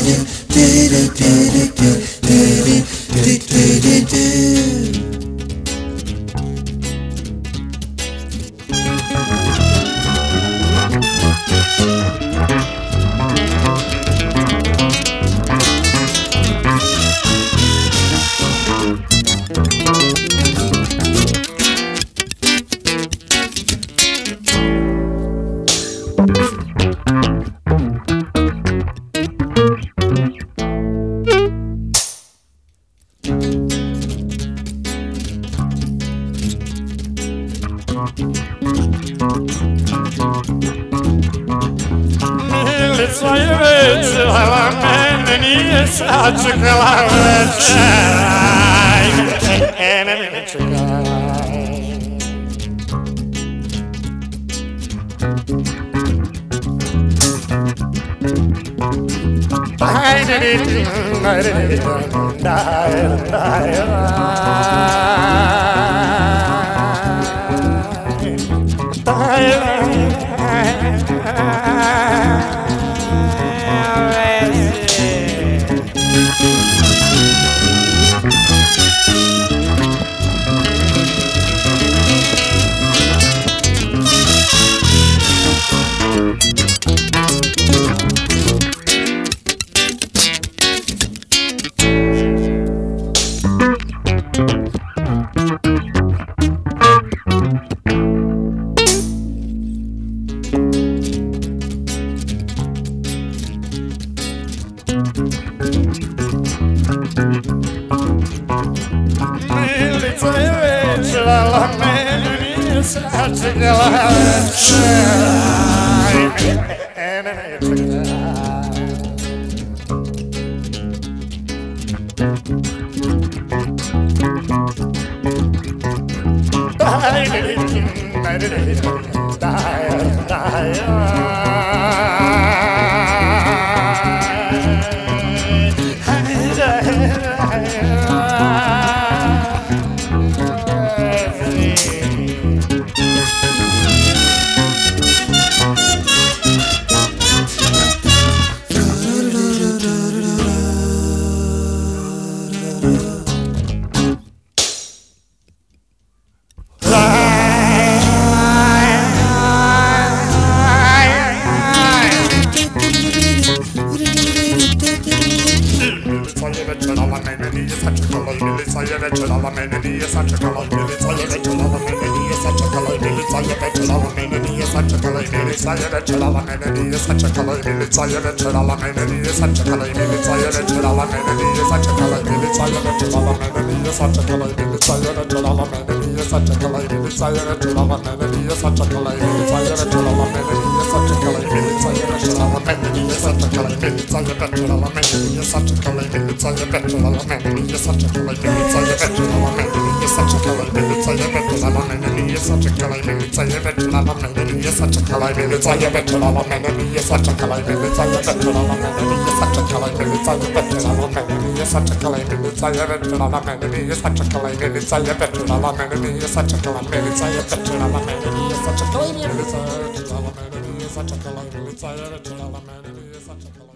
do do do do do do Mili svoje večela mene nije sačekala večera Mene nije čekala Bye, Die, die, die, die, die, die, die, die, militaya ve çalala meneniye saçı kalay militaya ve çalala meneniye saçı kalay militaya ve çalala meneniye saçı kalay militaya ve çalala meneniye saçı kalay militaya ve çalala meneniye saçı kalay militaya ve çalala meneniye saçı kalay militaya ve çalala meneniye saçı kalay such a calamity, it's such a calamity, it's such a calamity, it's such a calamity, it's such a calamity, it's çakalay And beçirala meneliye sa çakalay militsaya beçirala meneliye sa çakalay militsaya beçirala meneliye sa çakalay militsaya beçirala meneliye sa çakalay militsaya beçirala it. sa çakalay militsaya beçirala meneliye sa çakalay militsaya beçirala meneliye sa çakalay militsaya beçirala meneliye sa çakalay militsaya beçirala meneliye a çakalay